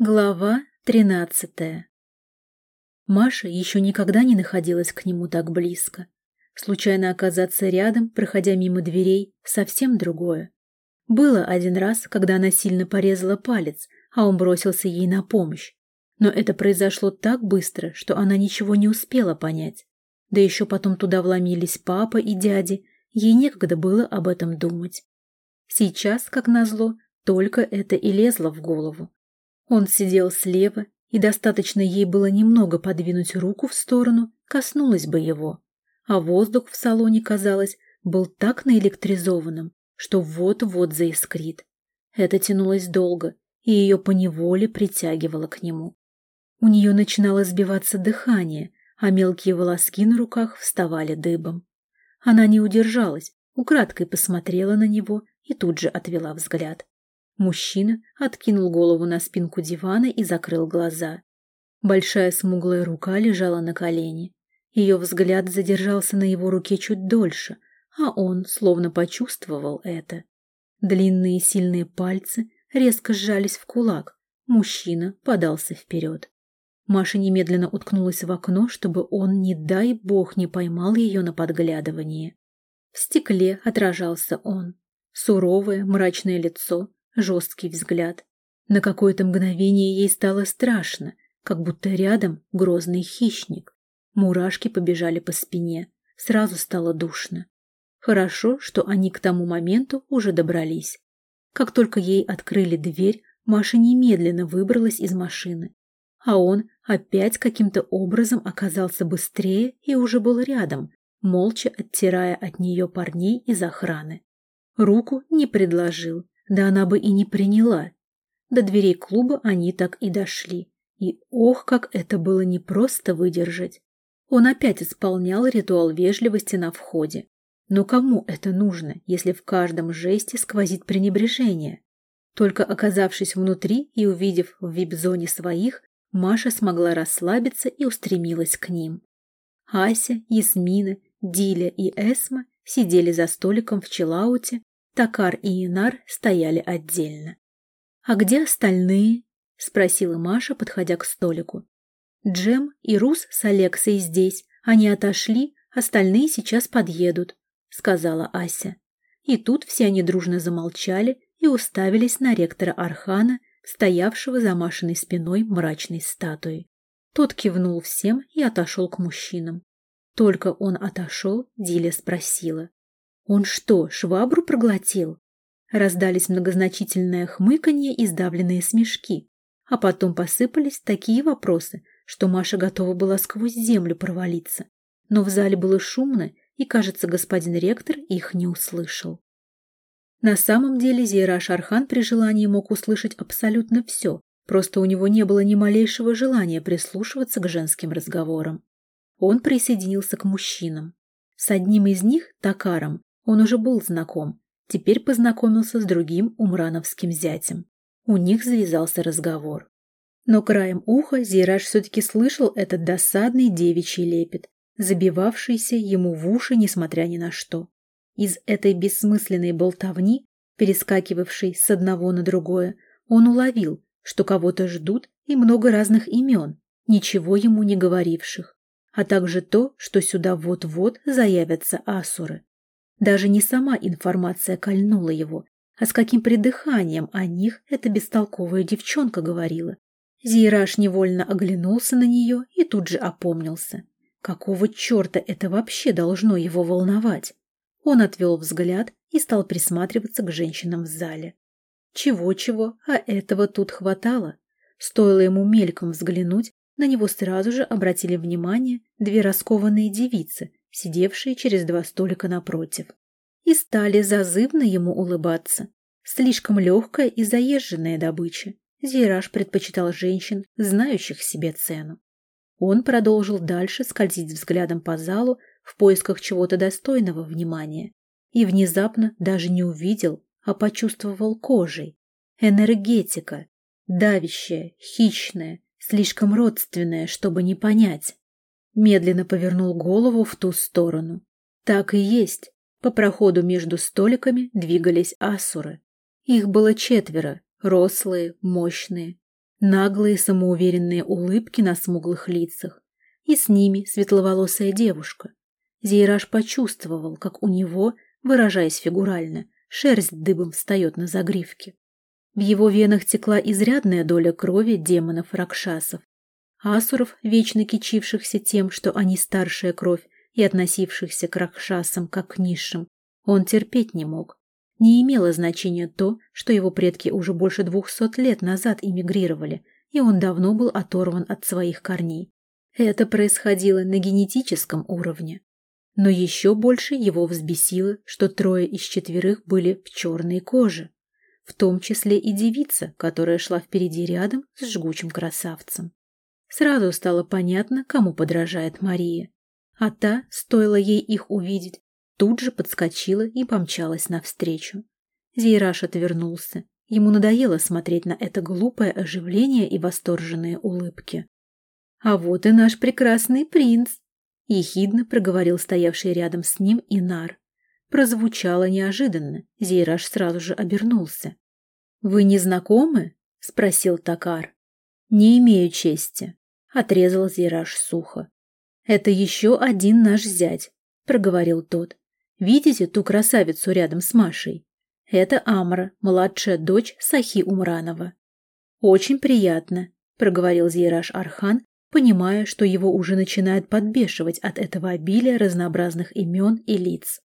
Глава тринадцатая Маша еще никогда не находилась к нему так близко. Случайно оказаться рядом, проходя мимо дверей, совсем другое. Было один раз, когда она сильно порезала палец, а он бросился ей на помощь. Но это произошло так быстро, что она ничего не успела понять. Да еще потом туда вломились папа и дяди, ей некогда было об этом думать. Сейчас, как назло, только это и лезло в голову. Он сидел слева, и достаточно ей было немного подвинуть руку в сторону, коснулась бы его. А воздух в салоне, казалось, был так наэлектризованным, что вот-вот заискрит. Это тянулось долго, и ее поневоле притягивало к нему. У нее начинало сбиваться дыхание, а мелкие волоски на руках вставали дыбом. Она не удержалась, украдкой посмотрела на него и тут же отвела взгляд. Мужчина откинул голову на спинку дивана и закрыл глаза. Большая смуглая рука лежала на колене. Ее взгляд задержался на его руке чуть дольше, а он словно почувствовал это. Длинные сильные пальцы резко сжались в кулак. Мужчина подался вперед. Маша немедленно уткнулась в окно, чтобы он, не дай бог, не поймал ее на подглядывание. В стекле отражался он. Суровое, мрачное лицо, жесткий взгляд. На какое-то мгновение ей стало страшно, как будто рядом грозный хищник. Мурашки побежали по спине, сразу стало душно. Хорошо, что они к тому моменту уже добрались. Как только ей открыли дверь, Маша немедленно выбралась из машины. А он опять каким-то образом оказался быстрее и уже был рядом, молча оттирая от нее парней из охраны. Руку не предложил, да она бы и не приняла. До дверей клуба они так и дошли. И ох, как это было непросто выдержать. Он опять исполнял ритуал вежливости на входе. Но кому это нужно, если в каждом жесте сквозит пренебрежение? Только оказавшись внутри и увидев в вип-зоне своих, Маша смогла расслабиться и устремилась к ним. Ася, Ясмина, Диля и Эсма сидели за столиком в чиллауте Такар и Инар стояли отдельно. «А где остальные?» — спросила Маша, подходя к столику. «Джем и Рус с Алексой здесь. Они отошли, остальные сейчас подъедут», — сказала Ася. И тут все они дружно замолчали и уставились на ректора Архана, стоявшего за Машиной спиной мрачной статуей. Тот кивнул всем и отошел к мужчинам. Только он отошел, Диля спросила. Он что, швабру проглотил? Раздались многозначительное хмыканье и сдавленные смешки. А потом посыпались такие вопросы, что Маша готова была сквозь землю провалиться. Но в зале было шумно, и, кажется, господин ректор их не услышал. На самом деле Зейраш Архан при желании мог услышать абсолютно все, просто у него не было ни малейшего желания прислушиваться к женским разговорам. Он присоединился к мужчинам. С одним из них, Такаром, он уже был знаком, теперь познакомился с другим умрановским зятем. У них завязался разговор. Но краем уха Зираж все-таки слышал этот досадный девичий лепет, забивавшийся ему в уши, несмотря ни на что. Из этой бессмысленной болтовни, перескакивавшей с одного на другое, он уловил, что кого-то ждут и много разных имен, ничего ему не говоривших, а также то, что сюда вот-вот заявятся асуры. Даже не сама информация кольнула его, а с каким придыханием о них эта бестолковая девчонка говорила. Зираж невольно оглянулся на нее и тут же опомнился. Какого черта это вообще должно его волновать? Он отвел взгляд и стал присматриваться к женщинам в зале. Чего-чего, а этого тут хватало. Стоило ему мельком взглянуть, на него сразу же обратили внимание две раскованные девицы, сидевшие через два столика напротив, и стали зазывно ему улыбаться. Слишком легкая и заезженная добыча. Зираж предпочитал женщин, знающих себе цену. Он продолжил дальше скользить взглядом по залу в поисках чего-то достойного внимания и внезапно даже не увидел, а почувствовал кожей. Энергетика, давящая, хищная, слишком родственная, чтобы не понять медленно повернул голову в ту сторону. Так и есть. По проходу между столиками двигались асуры. Их было четверо, рослые, мощные. наглые самоуверенные улыбки на смуглых лицах, и с ними светловолосая девушка. Зейраж почувствовал, как у него, выражаясь фигурально, шерсть дыбом встает на загривке. В его венах текла изрядная доля крови демонов-ракшасов. Асуров, вечно кичившихся тем, что они старшая кровь, и относившихся к ракшасам как к низшим, он терпеть не мог. Не имело значения то, что его предки уже больше двухсот лет назад эмигрировали, и он давно был оторван от своих корней. Это происходило на генетическом уровне. Но еще больше его взбесило, что трое из четверых были в черной коже, в том числе и девица, которая шла впереди рядом с жгучим красавцем. Сразу стало понятно, кому подражает Мария. А та, стоило ей их увидеть, тут же подскочила и помчалась навстречу. Зейраш отвернулся. Ему надоело смотреть на это глупое оживление и восторженные улыбки. «А вот и наш прекрасный принц!» — ехидно проговорил стоявший рядом с ним Инар. Прозвучало неожиданно, Зейраш сразу же обернулся. «Вы не знакомы?» — спросил Такар. «Не имею чести», — отрезал Зейраш сухо. «Это еще один наш зять», — проговорил тот. «Видите ту красавицу рядом с Машей? Это Амра, младшая дочь Сахи Умранова». «Очень приятно», — проговорил Зейраш Архан, понимая, что его уже начинает подбешивать от этого обилия разнообразных имен и лиц.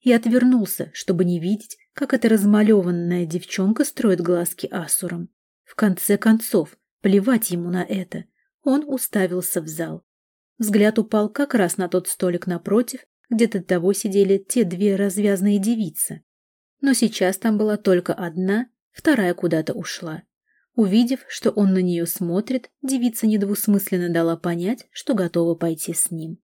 И отвернулся, чтобы не видеть, как эта размалеванная девчонка строит глазки Асуром. В конце концов, плевать ему на это. Он уставился в зал. Взгляд упал как раз на тот столик напротив, где до того сидели те две развязные девицы. Но сейчас там была только одна, вторая куда-то ушла. Увидев, что он на нее смотрит, девица недвусмысленно дала понять, что готова пойти с ним.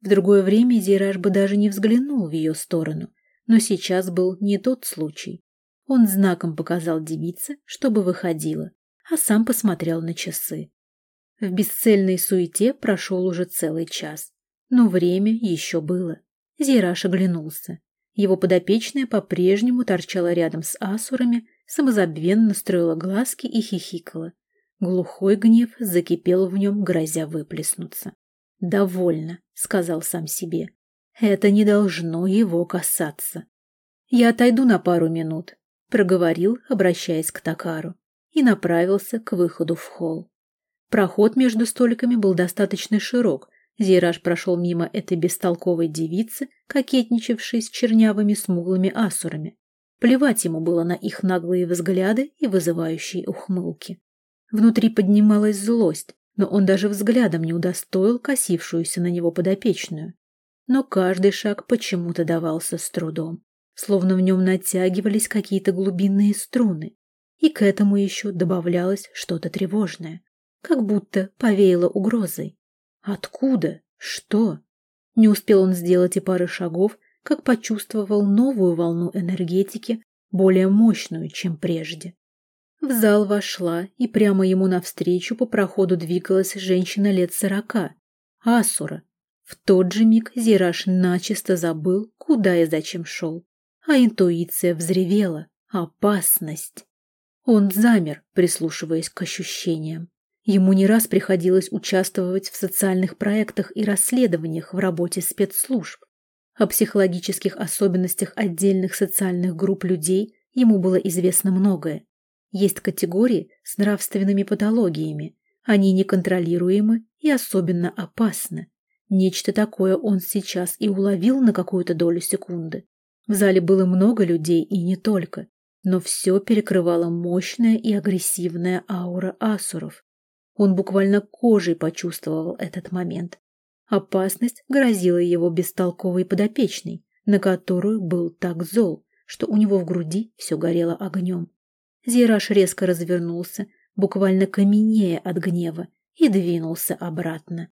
В другое время Зираж бы даже не взглянул в ее сторону, но сейчас был не тот случай. Он знаком показал девице, чтобы выходила, а сам посмотрел на часы. В бесцельной суете прошел уже целый час, но время еще было. Зираж оглянулся. Его подопечная по-прежнему торчала рядом с асурами, самозабвенно строила глазки и хихикала. Глухой гнев закипел в нем, грозя выплеснуться. «Довольно», — сказал сам себе. «Это не должно его касаться». «Я отойду на пару минут», — проговорил, обращаясь к Такару, и направился к выходу в холл. Проход между столиками был достаточно широк. Зейраж прошел мимо этой бестолковой девицы, кокетничавшей с чернявыми смуглыми асурами. Плевать ему было на их наглые взгляды и вызывающие ухмылки. Внутри поднималась злость, но он даже взглядом не удостоил косившуюся на него подопечную. Но каждый шаг почему-то давался с трудом, словно в нем натягивались какие-то глубинные струны, и к этому еще добавлялось что-то тревожное, как будто повеяло угрозой. Откуда? Что? Не успел он сделать и пары шагов, как почувствовал новую волну энергетики, более мощную, чем прежде. В зал вошла, и прямо ему навстречу по проходу двигалась женщина лет сорока, Асура. В тот же миг Зираж начисто забыл, куда и зачем шел, а интуиция взревела. Опасность. Он замер, прислушиваясь к ощущениям. Ему не раз приходилось участвовать в социальных проектах и расследованиях в работе спецслужб. О психологических особенностях отдельных социальных групп людей ему было известно многое. Есть категории с нравственными патологиями. Они неконтролируемы и особенно опасны. Нечто такое он сейчас и уловил на какую-то долю секунды. В зале было много людей и не только, но все перекрывала мощная и агрессивная аура асуров. Он буквально кожей почувствовал этот момент. Опасность грозила его бестолковой подопечной, на которую был так зол, что у него в груди все горело огнем. Зираж резко развернулся, буквально каменея от гнева, и двинулся обратно.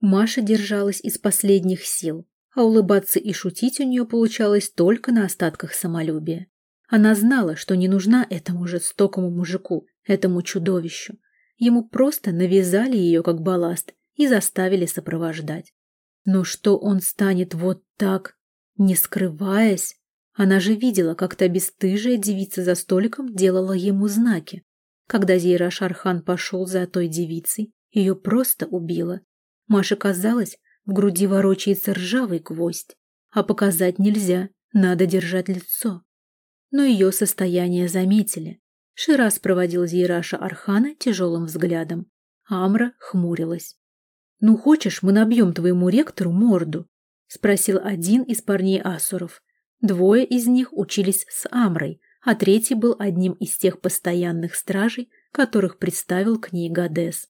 Маша держалась из последних сил, а улыбаться и шутить у нее получалось только на остатках самолюбия. Она знала, что не нужна этому жестокому мужику, этому чудовищу. Ему просто навязали ее как балласт и заставили сопровождать. Но что он станет вот так, не скрываясь? Она же видела, как та бесстыжая девица за столиком делала ему знаки. Когда Зейра Шархан пошел за той девицей, ее просто убило. Маше казалось, в груди ворочается ржавый гвоздь. А показать нельзя, надо держать лицо. Но ее состояние заметили. Шираз проводил Зейраша Архана тяжелым взглядом. Амра хмурилась. «Ну, хочешь, мы набьем твоему ректору морду?» — спросил один из парней Асуров. Двое из них учились с Амрой, а третий был одним из тех постоянных стражей, которых представил к ней Гадес.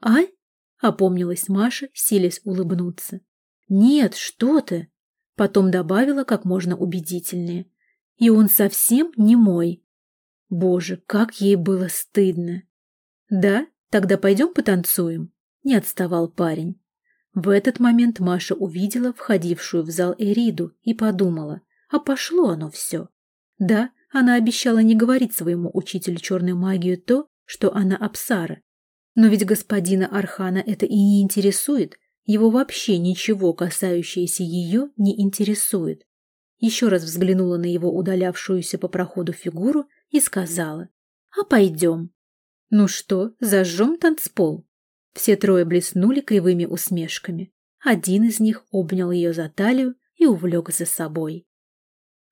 «А?» — опомнилась Маша, силясь улыбнуться. «Нет, что ты!» Потом добавила как можно убедительнее. «И он совсем не мой!» Боже, как ей было стыдно! «Да? Тогда пойдем потанцуем?» Не отставал парень. В этот момент Маша увидела входившую в зал Эриду и подумала, а пошло оно все. Да, она обещала не говорить своему учителю черной магию то, что она Апсара. Но ведь господина Архана это и не интересует, его вообще ничего, касающееся ее, не интересует. Еще раз взглянула на его удалявшуюся по проходу фигуру и сказала, «А пойдем». «Ну что, зажжем танцпол?» Все трое блеснули кривыми усмешками. Один из них обнял ее за талию и увлек за собой.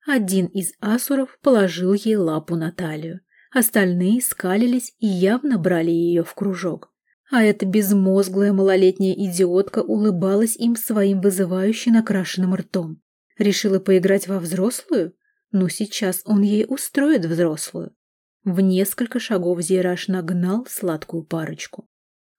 Один из асуров положил ей лапу на талию. Остальные скалились и явно брали ее в кружок. А эта безмозглая малолетняя идиотка улыбалась им своим вызывающе накрашенным ртом. Решила поиграть во взрослую? Ну, сейчас он ей устроит взрослую. В несколько шагов Зираж нагнал сладкую парочку.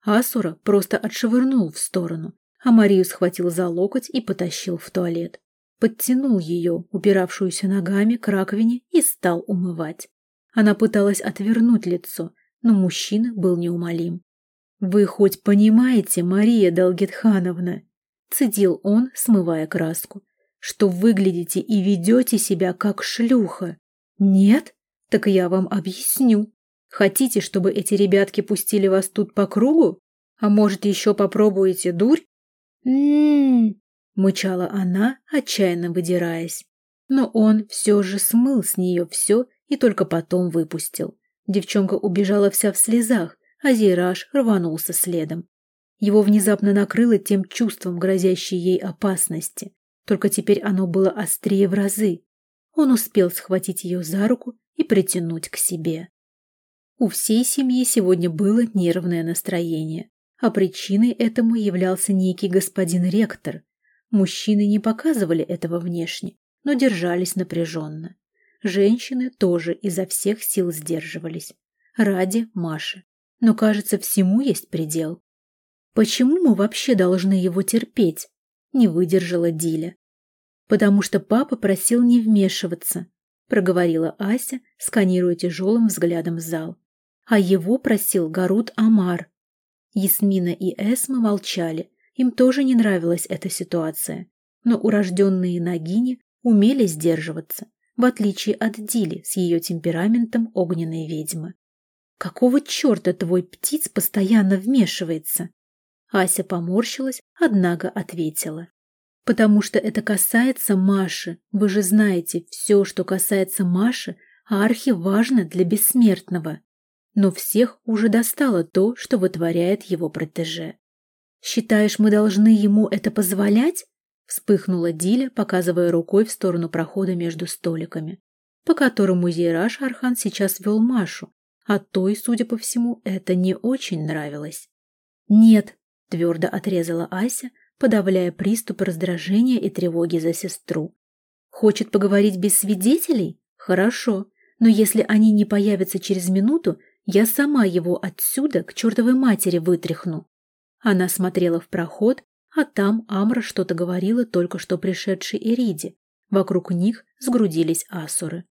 Асура просто отшвырнул в сторону, а Марию схватил за локоть и потащил в туалет подтянул ее, упиравшуюся ногами, к раковине и стал умывать. Она пыталась отвернуть лицо, но мужчина был неумолим. «Вы хоть понимаете, Мария Долгетхановна?» — цедил он, смывая краску, «что выглядите и ведете себя как шлюха. Нет? Так я вам объясню. Хотите, чтобы эти ребятки пустили вас тут по кругу? А может, еще попробуете дурь? М-м-м, мычала она, отчаянно выдираясь. Но он все же смыл с нее все и только потом выпустил. Девчонка убежала вся в слезах, а Зейраж рванулся следом. Его внезапно накрыло тем чувством, грозящей ей опасности. Только теперь оно было острее в разы. Он успел схватить ее за руку и притянуть к себе. У всей семьи сегодня было нервное настроение, а причиной этому являлся некий господин ректор, Мужчины не показывали этого внешне, но держались напряженно. Женщины тоже изо всех сил сдерживались. Ради Маши. Но, кажется, всему есть предел. Почему мы вообще должны его терпеть? Не выдержала Диля. Потому что папа просил не вмешиваться, проговорила Ася, сканируя тяжелым взглядом зал. А его просил Гарут Амар. Ясмина и Эсма молчали, им тоже не нравилась эта ситуация, но урожденные Нагини умели сдерживаться, в отличие от Дили с ее темпераментом огненной ведьмы. «Какого черта твой птиц постоянно вмешивается?» Ася поморщилась, однако ответила. «Потому что это касается Маши. Вы же знаете, все, что касается Маши, архи важно для бессмертного. Но всех уже достало то, что вытворяет его протеже. «Считаешь, мы должны ему это позволять?» Вспыхнула Диля, показывая рукой в сторону прохода между столиками, по которому Зейраж Архан сейчас вел Машу, а той, судя по всему, это не очень нравилось. «Нет», — твердо отрезала Ася, подавляя приступ раздражения и тревоги за сестру. «Хочет поговорить без свидетелей? Хорошо, но если они не появятся через минуту, я сама его отсюда к чертовой матери вытряхну». Она смотрела в проход, а там Амра что-то говорила только что пришедшей Эриде. Вокруг них сгрудились асуры.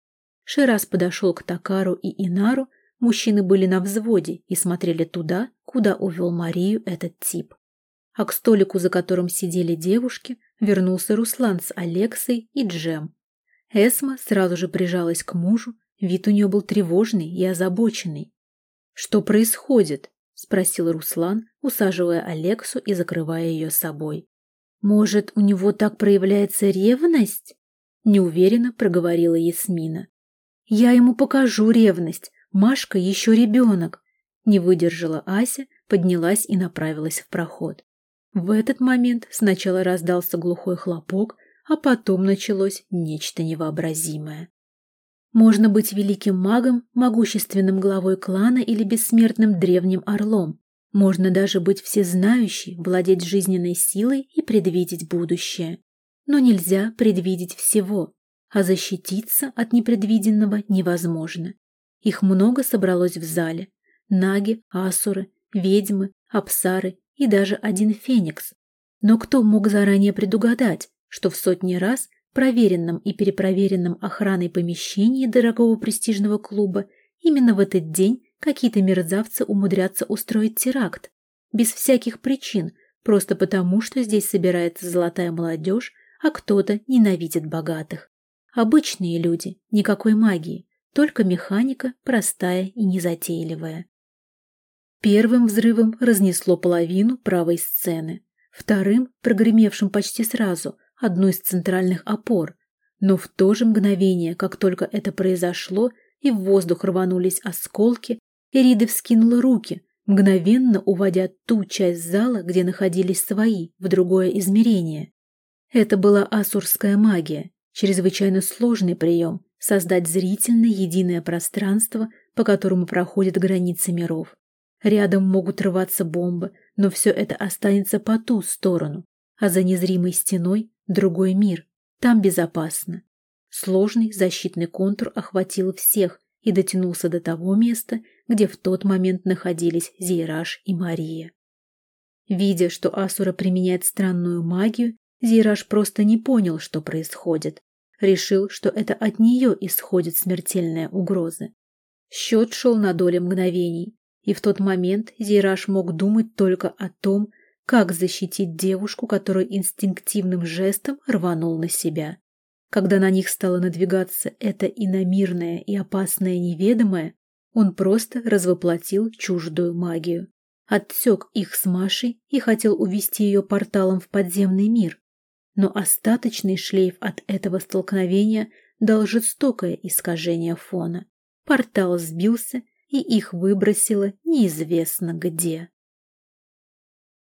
Шираз подошел к Такару и Инару, мужчины были на взводе и смотрели туда, куда увел Марию этот тип. А к столику, за которым сидели девушки, вернулся Руслан с Алексой и Джем. Эсма сразу же прижалась к мужу, вид у нее был тревожный и озабоченный. «Что происходит?» — спросил Руслан, усаживая Алексу и закрывая ее собой. «Может, у него так проявляется ревность?» — неуверенно проговорила Ясмина. «Я ему покажу ревность. Машка еще ребенок. Не выдержала Ася, поднялась и направилась в проход. В этот момент сначала раздался глухой хлопок, а потом началось нечто невообразимое. Можно быть великим магом, могущественным главой клана или бессмертным древним орлом. Можно даже быть всезнающей, владеть жизненной силой и предвидеть будущее. Но нельзя предвидеть всего, а защититься от непредвиденного невозможно. Их много собралось в зале. Наги, асуры, ведьмы, апсары и даже один феникс. Но кто мог заранее предугадать, что в сотни раз проверенном и перепроверенном охраной помещении дорогого престижного клуба именно в этот день какие-то мерзавцы умудрятся устроить теракт, без всяких причин, просто потому, что здесь собирается золотая молодежь, а кто-то ненавидит богатых. Обычные люди, никакой магии, только механика, простая и незатейливая. Первым взрывом разнесло половину правой сцены, вторым, прогремевшим почти сразу, одну из центральных опор, но в то же мгновение, как только это произошло, и в воздух рванулись осколки, Эрида вскинула руки, мгновенно уводя ту часть зала, где находились свои, в другое измерение. Это была асурская магия, чрезвычайно сложный прием – создать зрительно единое пространство, по которому проходят границы миров. Рядом могут рваться бомбы, но все это останется по ту сторону, а за незримой стеной Другой мир. Там безопасно. Сложный защитный контур охватил всех и дотянулся до того места, где в тот момент находились Зейраж и Мария. Видя, что Асура применяет странную магию, Зейраж просто не понял, что происходит. Решил, что это от нее исходит смертельная угроза. Счет шел на доли мгновений, и в тот момент Зейраж мог думать только о том, как защитить девушку, которую инстинктивным жестом рванул на себя? Когда на них стало надвигаться это иномирное и опасное неведомое, он просто развоплотил чуждую магию. Отсек их с Машей и хотел увести ее порталом в подземный мир. Но остаточный шлейф от этого столкновения дал жестокое искажение фона. Портал сбился, и их выбросило неизвестно где.